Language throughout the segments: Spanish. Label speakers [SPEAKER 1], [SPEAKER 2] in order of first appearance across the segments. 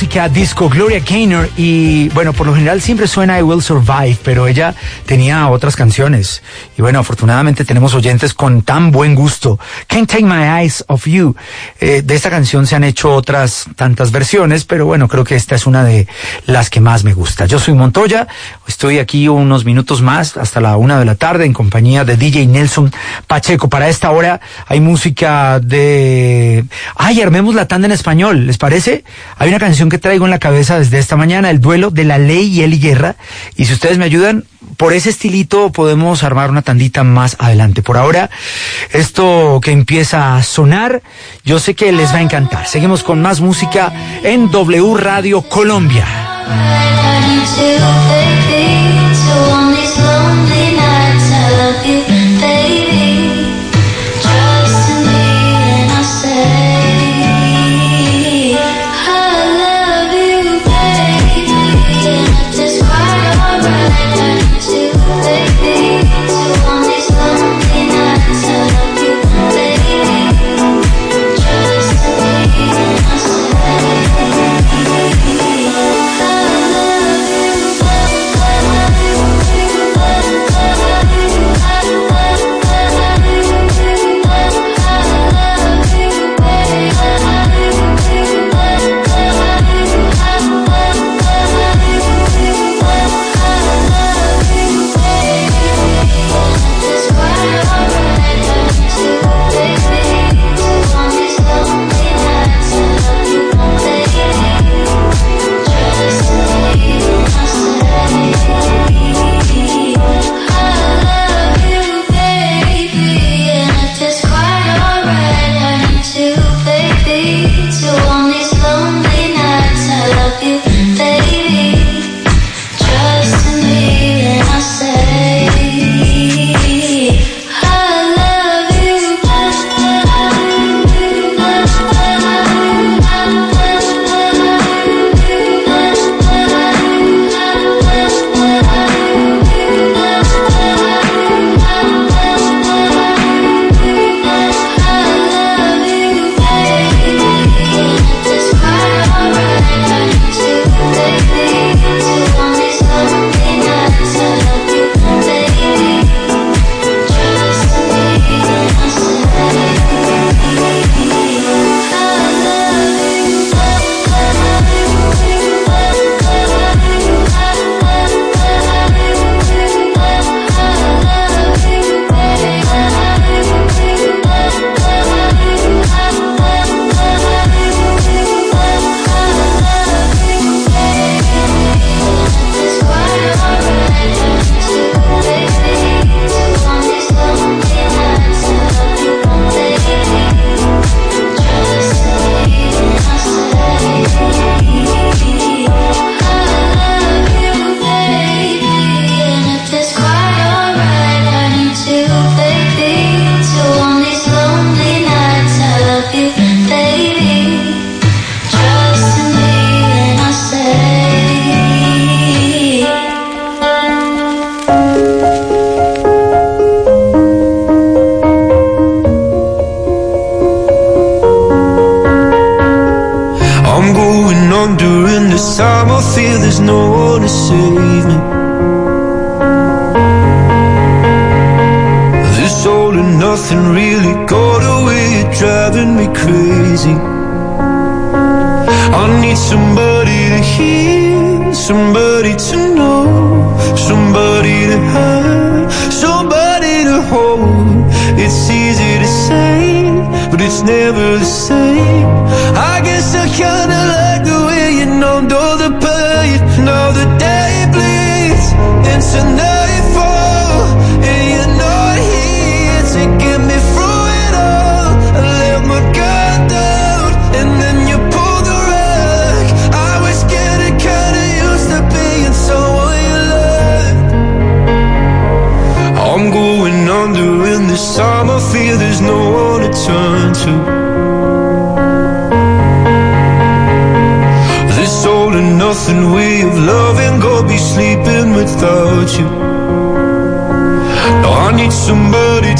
[SPEAKER 1] música disco, Gloria Gaynor, y bueno, por lo general siempre suena I Will Survive, pero ella tenía otras canciones. Y bueno, afortunadamente tenemos oyentes con tan buen gusto. Can't Take My Eyes Off You. Eh, de esta canción se han hecho otras tantas versiones, pero bueno, creo que esta es una de las que más me gusta. Yo soy Montoya, estoy aquí unos minutos más, hasta la una de la tarde, en compañía de DJ Nelson Pacheco. Para esta hora hay música de... Ay, armemos la tanda en español, ¿les parece? Hay una canción que traigo en la cabeza desde esta mañana, El duelo de la ley y Eli Guerra. Y si ustedes me ayudan, por ese estilito podemos armar una tandita más adelante. Por ahora, esto que empieza a sonar, yo sé que les va a encantar. Seguimos con más música en W Radio Colombia.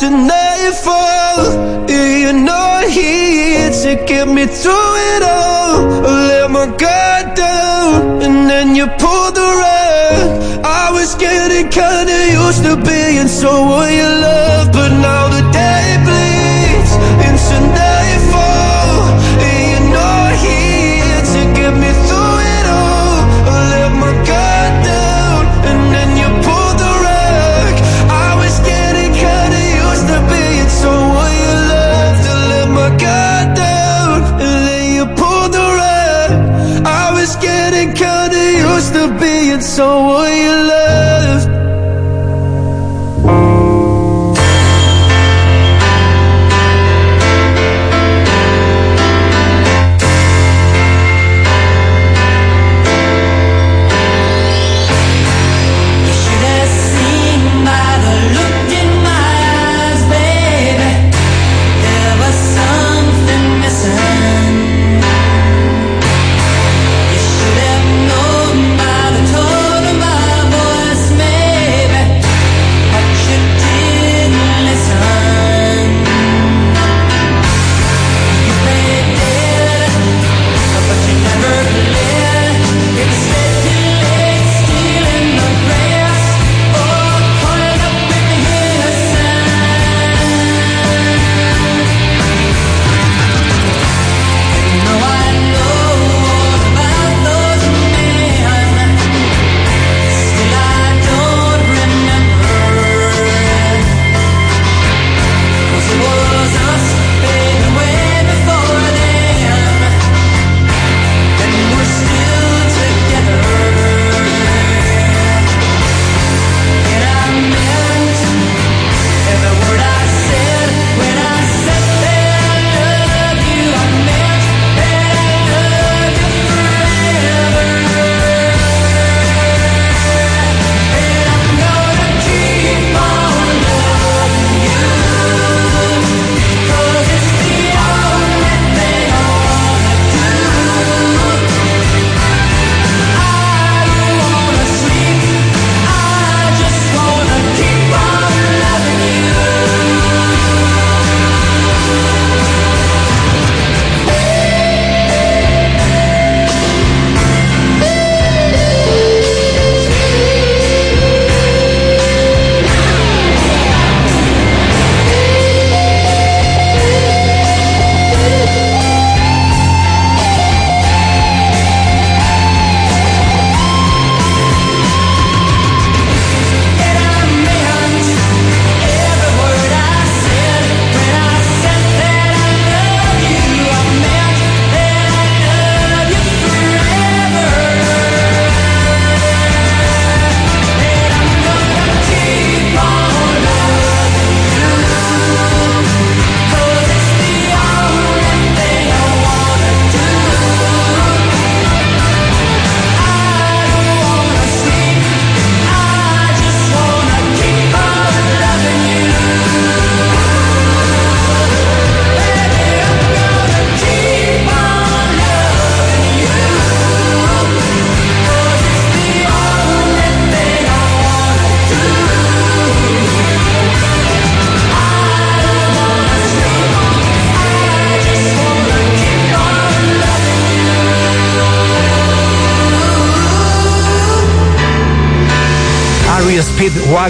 [SPEAKER 2] tonight fall You know here to get me through it all. I let my guard down and then you pulled the rug. I was getting kinda used to being
[SPEAKER 3] so what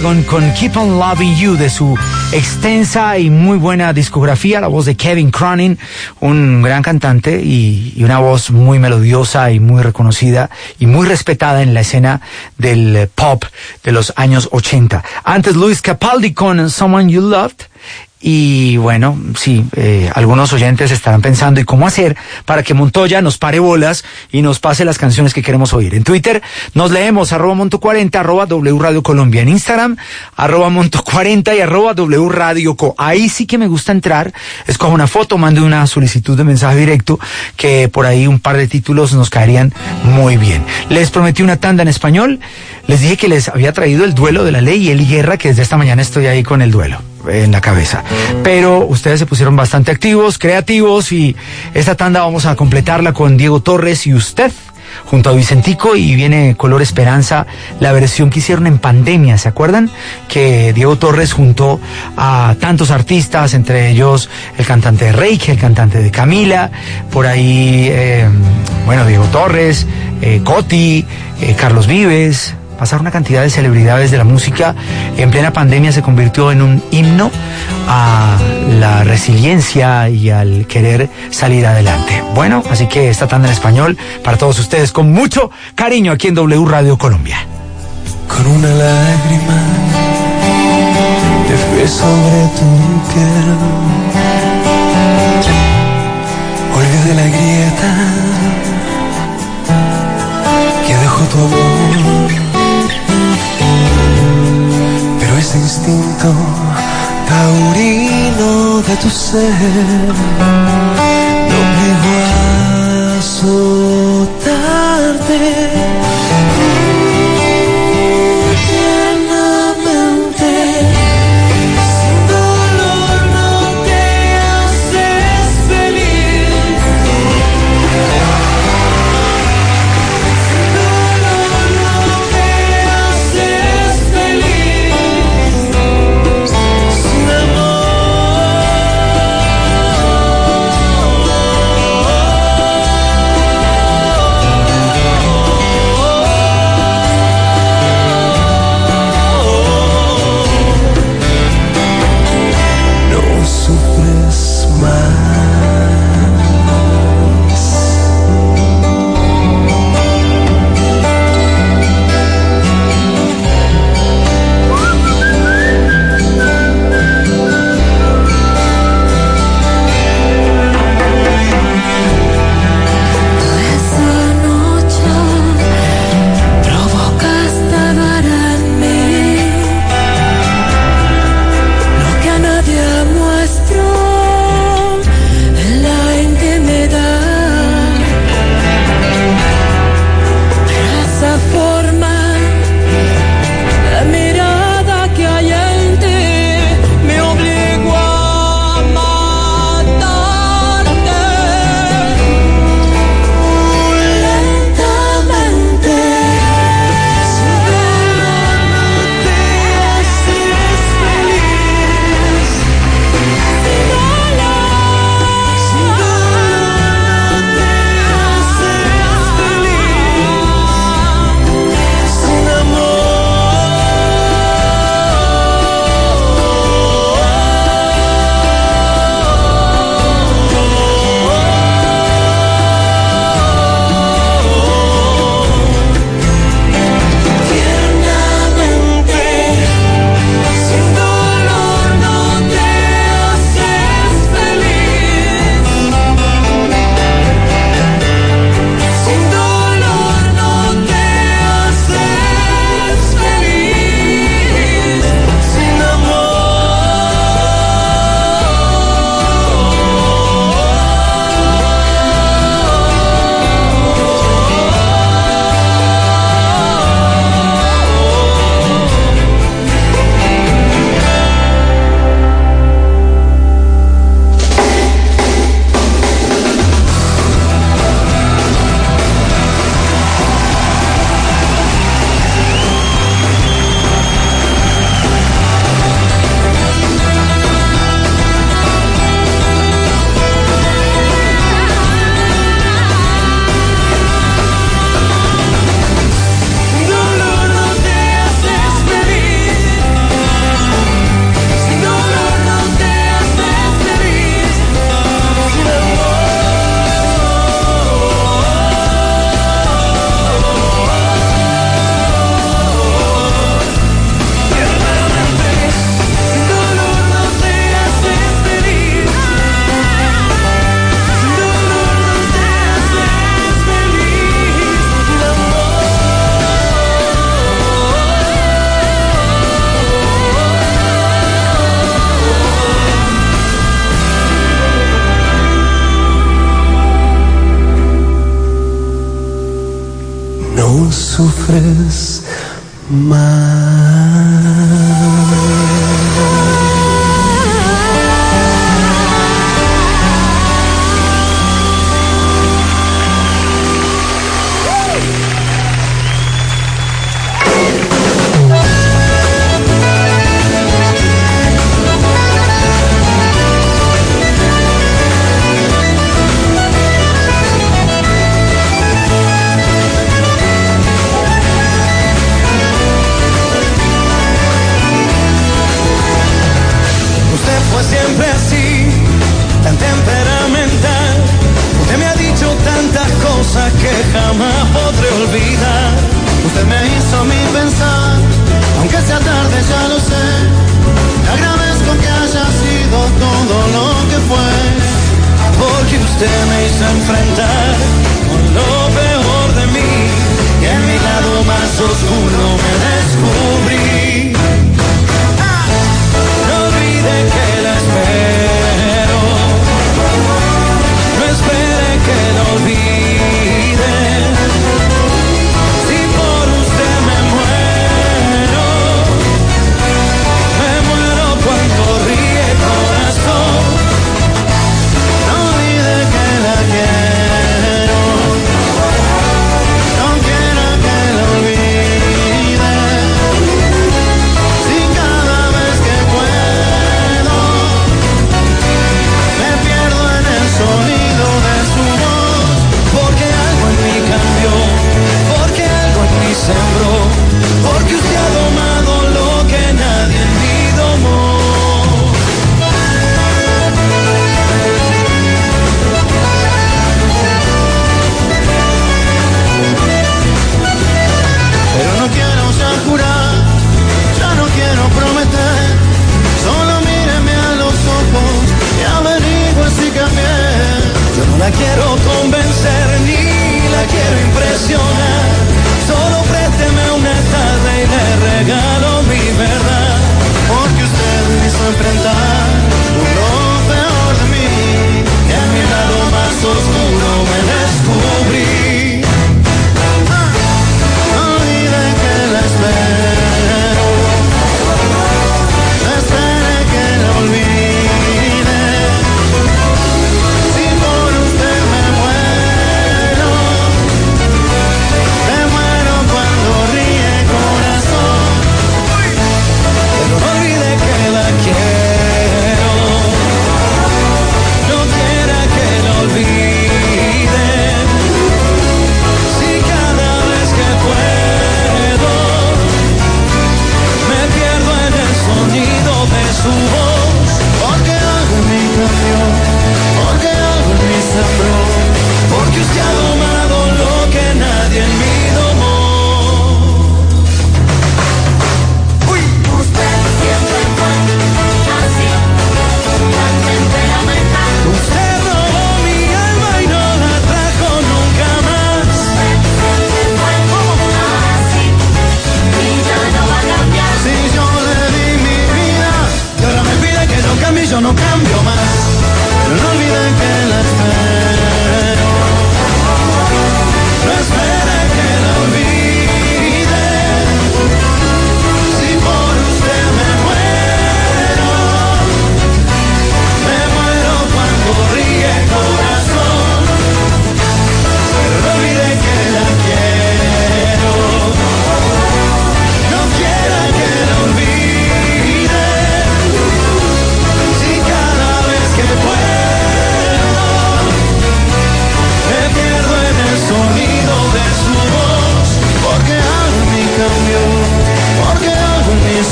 [SPEAKER 3] Con Keep on Loving You de su extensa y muy buena discografía, la voz de Kevin Cronin, un gran cantante y, y una voz muy melodiosa y muy reconocida y muy respetada en la escena del pop de los años 80. Antes Luis Capaldi con Someone You Loved y bueno, sí, eh, algunos oyentes estarán pensando, ¿y cómo hacer para que Montoya nos pare bolas y nos pase las canciones que queremos oír? En Twitter nos leemos arroba monto40, arroba W Radio Colombia. En Instagram, arroba monto40 y arroba W Radio Co. Ahí sí que me gusta entrar, escojo una foto, mando una solicitud de mensaje directo, que por ahí un par de títulos nos caerían muy bien. Les prometí una tanda en español, les dije que les había traído el duelo de la ley y el guerra, que desde esta mañana estoy ahí con el duelo en la cabeza. Pero ustedes se pusieron bastante activos, creativos y esta tanda vamos a completarla con Diego Torres y usted junto a Vicentico y viene Color Esperanza, la versión que hicieron en pandemia, ¿se acuerdan? Que Diego Torres juntó a tantos artistas, entre ellos el cantante de Reiki, el cantante de Camila, por ahí, eh, bueno, Diego Torres, eh, Coti, eh, Carlos Vives, pasar una cantidad de celebridades de la música en plena pandemia se convirtió en un himno a la resiliencia y al querer salir adelante. Bueno, así que esta tanda en español para todos ustedes con mucho cariño aquí en W Radio Colombia.
[SPEAKER 2] Con una lágrima te fue sobre tu piel. Olvidé la grieta que dejó tu amor. Ese instinto taurino de tu ser. Me obligó a azotarte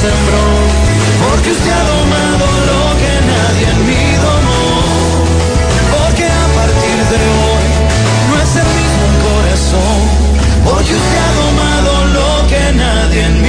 [SPEAKER 4] porque usted ha domado lo que nadie en mí domó,
[SPEAKER 2] porque
[SPEAKER 4] a partir de hoy no es el mismo corazón, porque usted ha domado lo que nadie en mí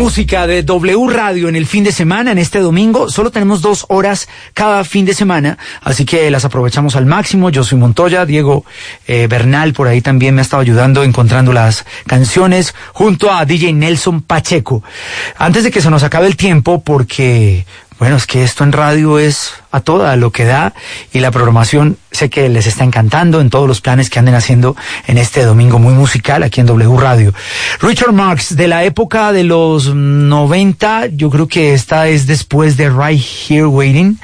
[SPEAKER 3] música de W Radio en el fin de semana, en este domingo. Solo tenemos dos horas cada fin de semana, así que las aprovechamos al máximo. Yo soy Montoya, Diego eh, Bernal por ahí también me ha estado ayudando encontrando las canciones junto a DJ Nelson Pacheco. Antes de que se nos acabe el tiempo, porque bueno, es que esto en radio es a toda lo que da y la programación sé que les está encantando en todos los planes que anden haciendo en este domingo muy musical aquí en W Radio. Richard Marx, de la época de los 90, yo creo que esta es después de Right Here Waiting,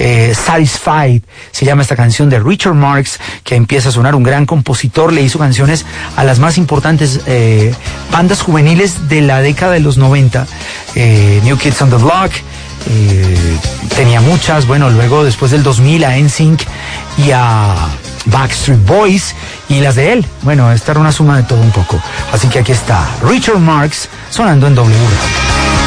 [SPEAKER 3] eh, Satisfied, se llama esta canción de Richard Marx, que empieza a sonar un gran compositor, le hizo canciones a las más importantes eh, bandas juveniles de la década de los 90, eh, New Kids on the Block, eh, tenía muchas, bueno, luego después del 2000 a NSYNC y a Backstreet Boys y las de él. Bueno, esta era una suma de todo un poco. Así que aquí está Richard Marx sonando en W.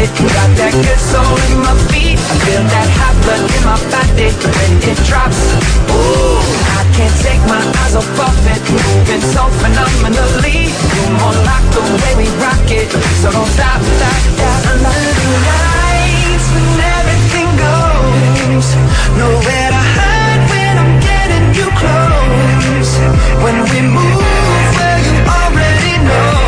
[SPEAKER 5] pocket, got that good soul in my feet. I feel that hot blood in my body when it drops. Ooh, I can't take my eyes off of it, moving so phenomenally. You're more like the way we rock it, so don't stop, stop, stop. Under the lights when everything goes, nowhere to hide when I'm getting you close. When we move,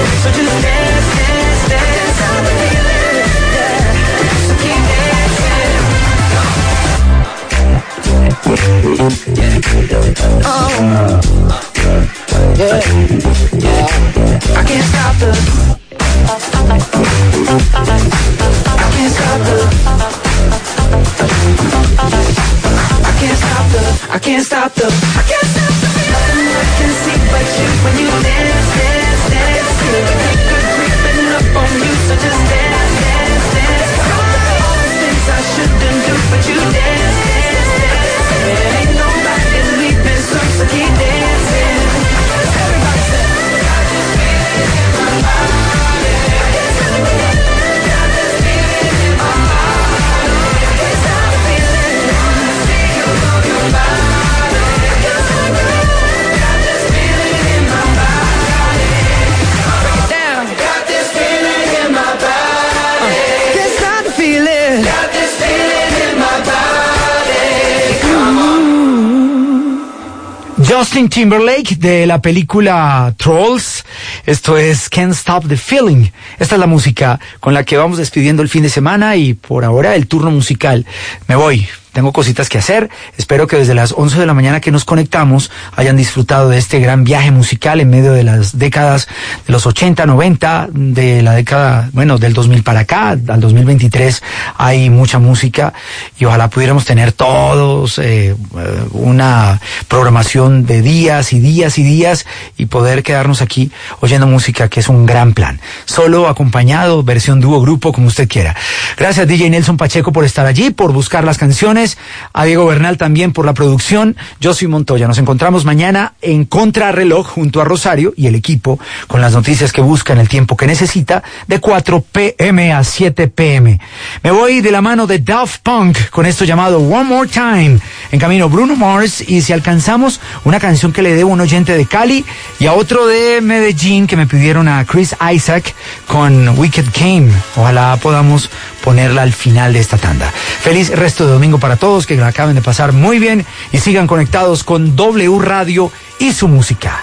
[SPEAKER 5] So just dance, dance, dance. Stop the feeling. Yeah. So keep dancing. Oh. Yeah. Yeah. I can't stop the. I can't stop the. I can't stop the. I can't stop the. I can't stop the. Nothing I can see but you when you dance, but you dance, dance, dance.
[SPEAKER 3] Justin Timberlake de la película Trolls. Esto es Can't Stop the Feeling. Esta es la música con la que vamos despidiendo el fin de semana y por ahora el turno musical. Me voy. Tengo cositas que hacer. Espero que desde las 11 de la mañana que nos conectamos hayan disfrutado de este gran viaje musical en medio de las décadas de los 80, 90, de la década, bueno, del 2000 para acá, al 2023 hay mucha música y ojalá pudiéramos tener todos eh, eh, una programación de días y días y días y poder quedarnos aquí oyendo música que es un gran plan. Solo, acompañado, versión dúo, grupo, como usted quiera. Gracias DJ Nelson Pacheco por estar allí, por buscar las canciones, a Diego Bernal también por la producción. Yo soy Montoya. Nos encontramos mañana en Contrarreloj junto a Rosario y el equipo con las noticias que buscan el tiempo que necesita de 4 pm a 7 pm. Me voy de la mano de Daft Punk con esto llamado One More Time. En camino Bruno Mars y si alcanzamos una canción que le debo a un oyente de Cali y a otro de Medellín que me pidieron a Chris Isaac con Wicked Game. Ojalá podamos ponerla al final de esta tanda. Feliz resto de domingo para todos, que la acaben de pasar muy bien y sigan conectados con W Radio y su música.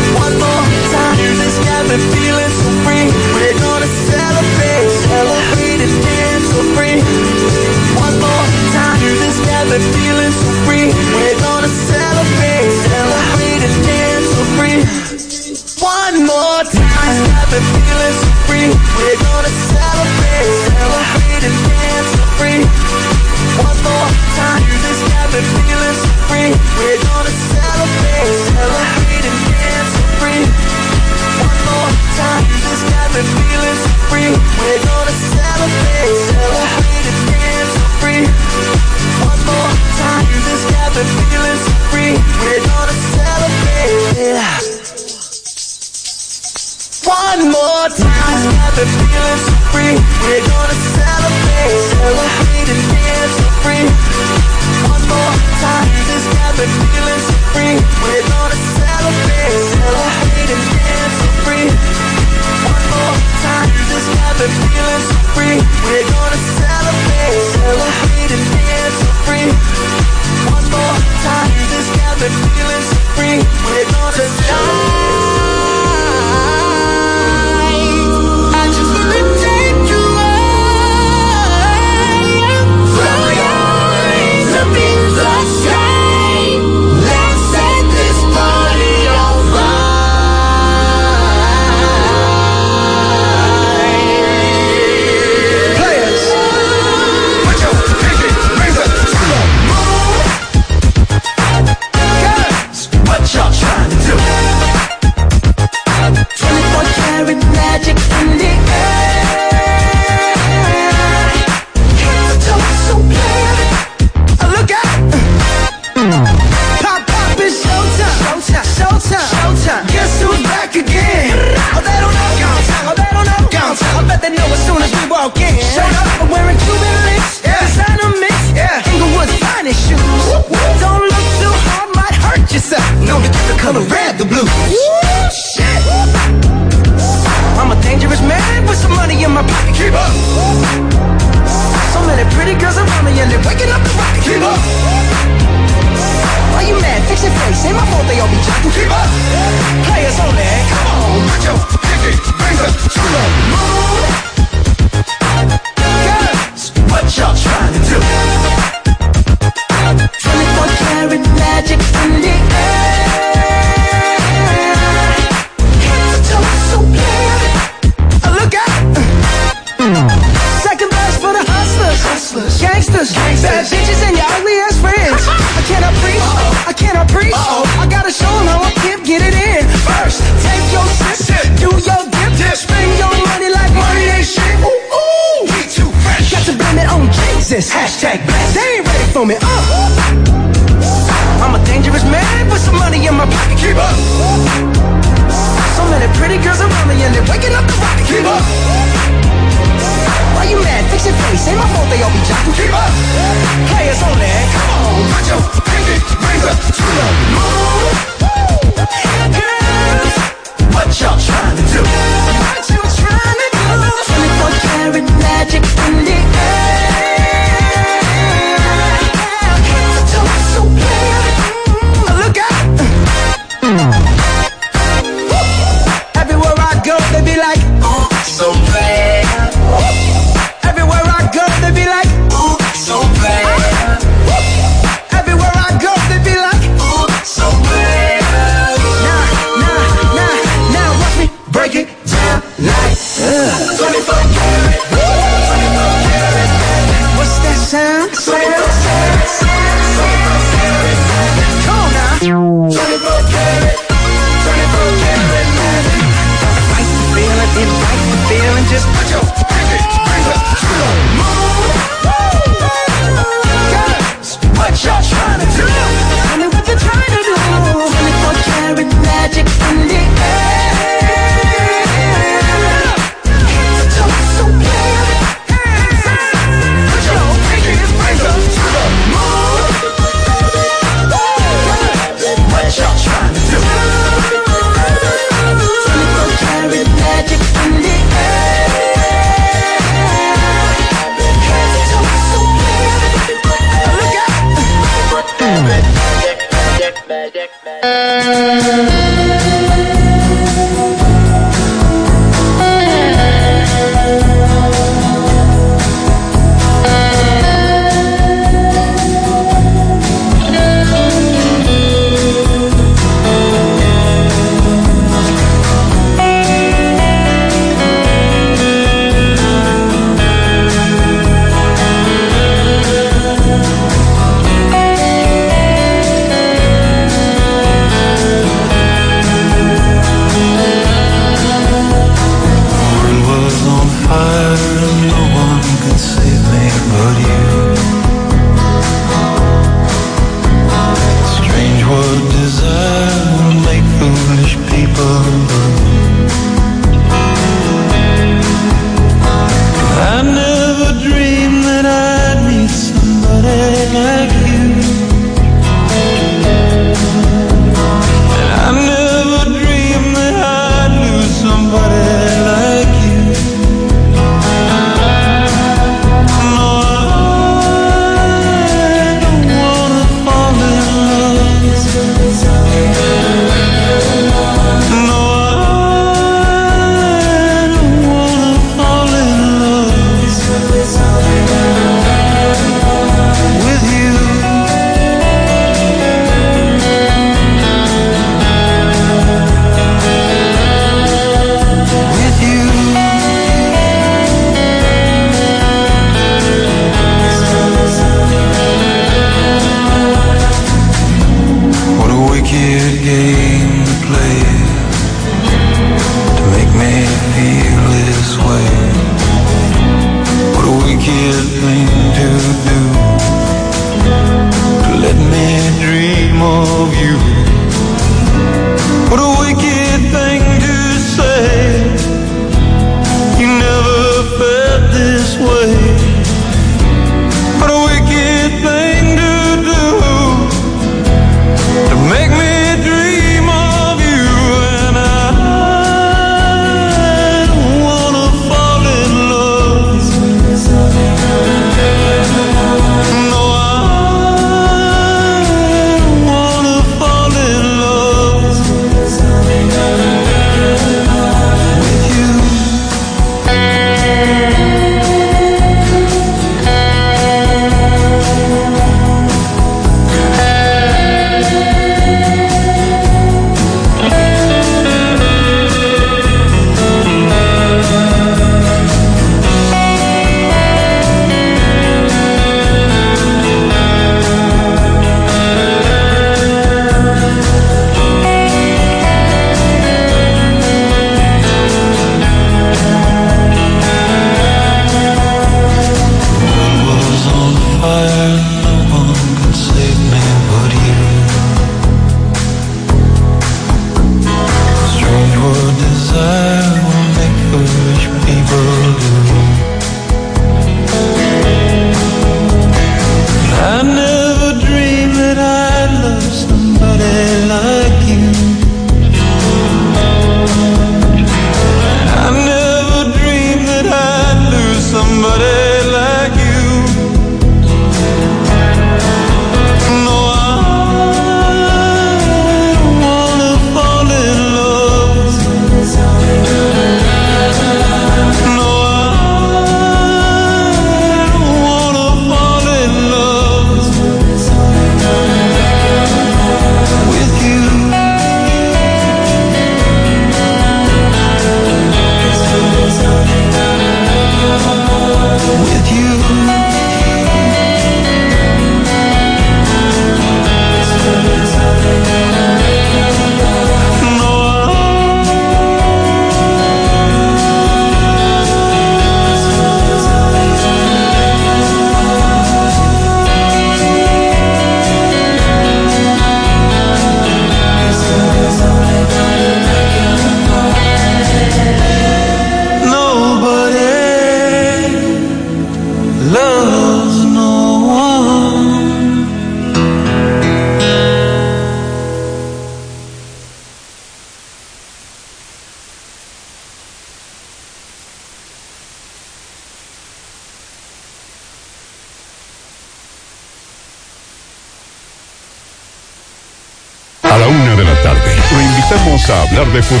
[SPEAKER 6] De fútbol.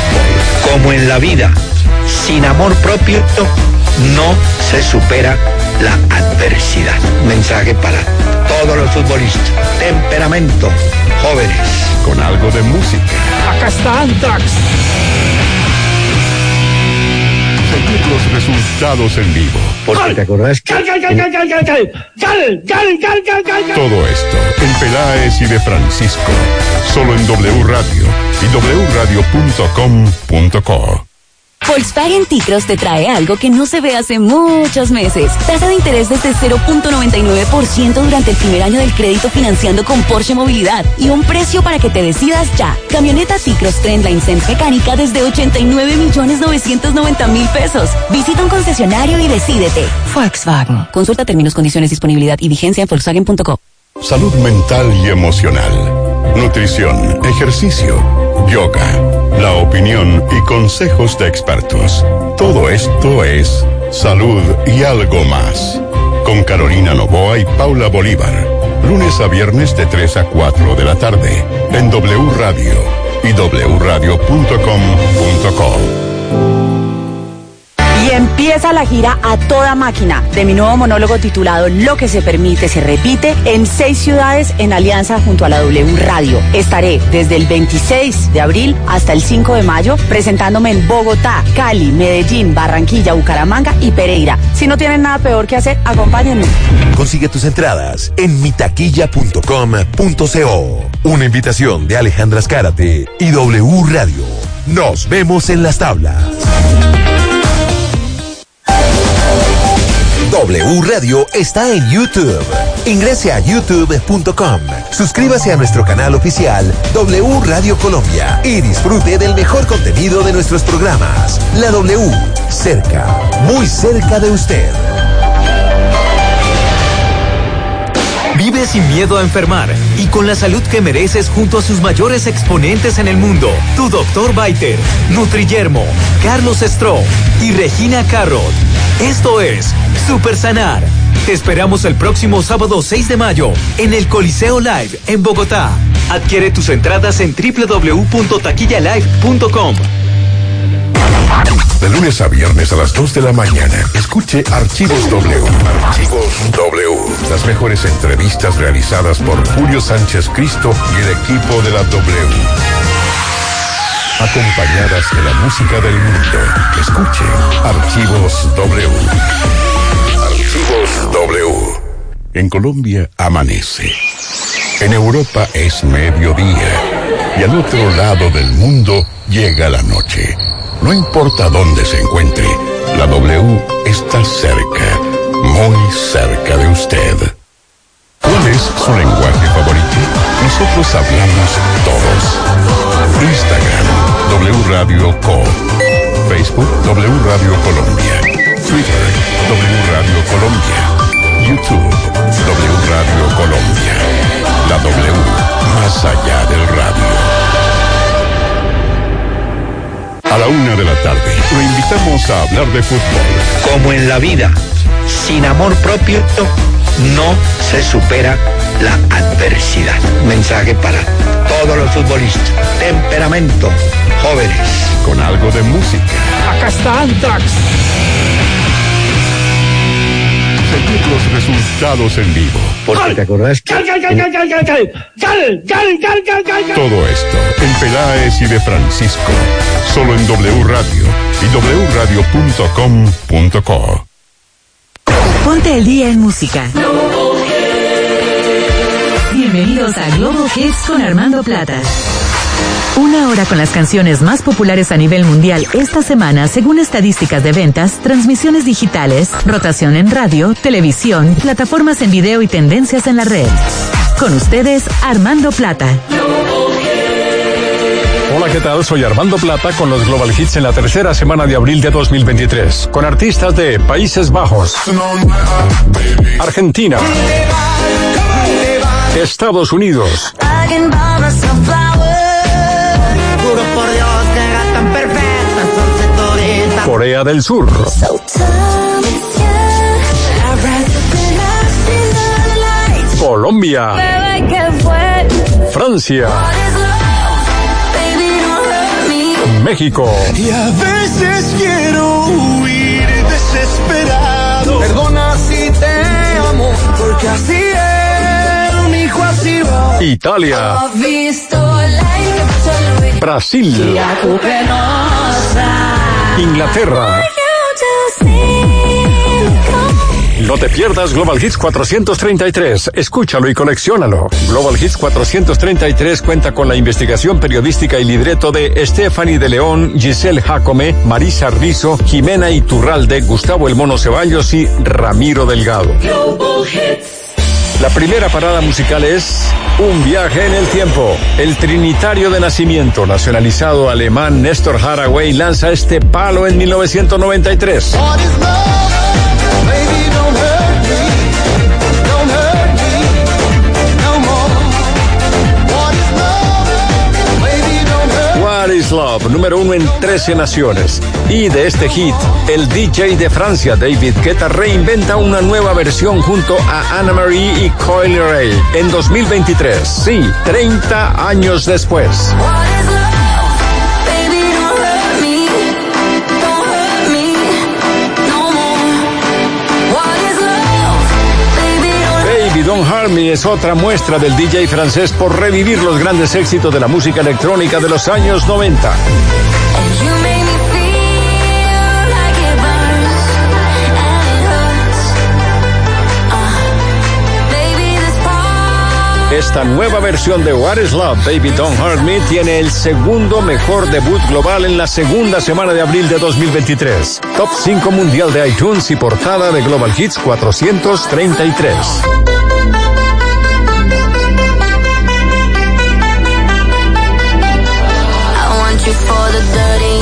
[SPEAKER 7] Como en la vida, sin amor propio no se supera la adversidad. Mensaje para todos los futbolistas. Temperamento, jóvenes.
[SPEAKER 6] Con algo de música.
[SPEAKER 3] Acá está Antrax.
[SPEAKER 6] Seguir los resultados en vivo.
[SPEAKER 7] Porque te acordás que...
[SPEAKER 6] Todo esto en Peláez y de Francisco. Solo en W Radio y wradio.com.co.
[SPEAKER 8] Volkswagen T-Cross te trae algo que no se ve hace muchos meses. Tasa de interés desde 0.99% durante el primer año del crédito financiando con Porsche Movilidad y un precio para que te decidas ya. Camioneta T-Cross Trendline Sense mecánica desde 89 millones 990 mil pesos. Visita un concesionario y decídete. Volkswagen. Consulta términos, condiciones, disponibilidad y vigencia en Volkswagen.co.
[SPEAKER 6] Salud mental y emocional. Nutrición, ejercicio, yoga, la opinión y consejos de expertos. Todo esto es salud y algo más. Con Carolina Novoa y Paula Bolívar. Lunes a viernes de 3 a 4 de la tarde. En W Radio y wradio.com.co.
[SPEAKER 9] Empieza la gira a toda máquina de mi nuevo monólogo titulado Lo que se permite se repite en seis ciudades en alianza junto a la W Radio. Estaré desde el 26 de abril hasta el 5 de mayo presentándome en Bogotá, Cali, Medellín, Barranquilla, Bucaramanga y Pereira. Si no tienen nada peor que hacer, acompáñenme.
[SPEAKER 10] Consigue tus entradas en mitaquilla.com.co. Una invitación de Alejandra Escárate y W Radio. Nos vemos en las tablas. W Radio está en YouTube. Ingrese a youtube.com. Suscríbase a nuestro canal oficial W Radio Colombia y disfrute del mejor contenido de nuestros programas. La W, cerca, muy cerca de usted.
[SPEAKER 11] Sin miedo a enfermar y con la salud que mereces junto a sus mayores exponentes en el mundo. Tu doctor Baiter, Nutriyermo, Carlos Estro y Regina Carrot. Esto es Super Sanar. Te esperamos el próximo sábado 6 de mayo en el Coliseo Live en Bogotá. Adquiere tus entradas en www.taquillalive.com.
[SPEAKER 6] De lunes a viernes a las 2 de la mañana, escuche Archivos W. Archivos W. Las mejores entrevistas realizadas por Julio Sánchez Cristo y el equipo de la W. Acompañadas de la música del mundo. Escuche Archivos W. Archivos W. En Colombia amanece. En Europa es mediodía. Y al otro lado del mundo llega la noche. No importa dónde se encuentre, la W está cerca, muy cerca de usted. ¿Cuál es su lenguaje favorito? Nosotros hablamos todos. Instagram, W Radio Co. Facebook, W Radio Colombia. Twitter, W Radio Colombia. YouTube, W Radio Colombia. La W, más allá del radio. A la una de la tarde, lo invitamos a hablar de fútbol.
[SPEAKER 7] Como en la vida, sin amor propio no se supera la adversidad. Mensaje para todos los futbolistas. Temperamento, jóvenes.
[SPEAKER 6] Con algo de música.
[SPEAKER 3] Acá está Antrax.
[SPEAKER 6] Seguir los resultados en vivo.
[SPEAKER 7] Porque te acordás que...
[SPEAKER 6] Todo esto en Peláez y de Francisco. Solo en W Radio y wradio.com.co.
[SPEAKER 9] Ponte el día en música. Bienvenidos a Global Hits con Armando Plata. Una hora con las canciones más populares a nivel mundial esta semana según estadísticas de ventas, transmisiones digitales, rotación en radio, televisión, plataformas en video y tendencias en la red. Con ustedes, Armando Plata.
[SPEAKER 12] Hola, ¿qué tal? Soy Armando Plata con los Global Hits en la tercera semana de abril de 2023, con artistas de Países Bajos, Argentina, Estados Unidos, Corea del Sur, Colombia, Francia, México.
[SPEAKER 4] Y a veces quiero huir desesperado. Perdona
[SPEAKER 12] Italia. Brasil. Inglaterra. No te pierdas Global Hits 433. Escúchalo y colecciónalo. Global Hits 433 cuenta con la investigación periodística y libreto de Stephanie de León, Giselle Jacome, Marisa Rizo, Jimena Iturralde, Gustavo El Mono Ceballos y Ramiro Delgado.
[SPEAKER 5] Global hits.
[SPEAKER 12] La primera parada musical es Un viaje en el tiempo. El trinitario de nacimiento nacionalizado alemán Néstor Haraway lanza este palo en 1993.
[SPEAKER 4] Love,
[SPEAKER 12] número uno en 13 naciones. Y de este hit, el DJ de Francia, David Guetta, reinventa una nueva versión junto a Anna Marie y Coily Ray en 2023. Sí, 30 años después.
[SPEAKER 5] Don't
[SPEAKER 12] Harm Me es otra muestra del DJ francés por revivir los grandes éxitos de la música electrónica de los años 90.
[SPEAKER 5] And you make me feel like it burns and it hurts. Uh, baby, this part.
[SPEAKER 12] Esta nueva versión de What is Love, Baby Don't Hurt Me, tiene el segundo mejor debut global en la segunda semana de abril de 2023. Top 5 mundial de iTunes y portada de Global Hits 433. the dirty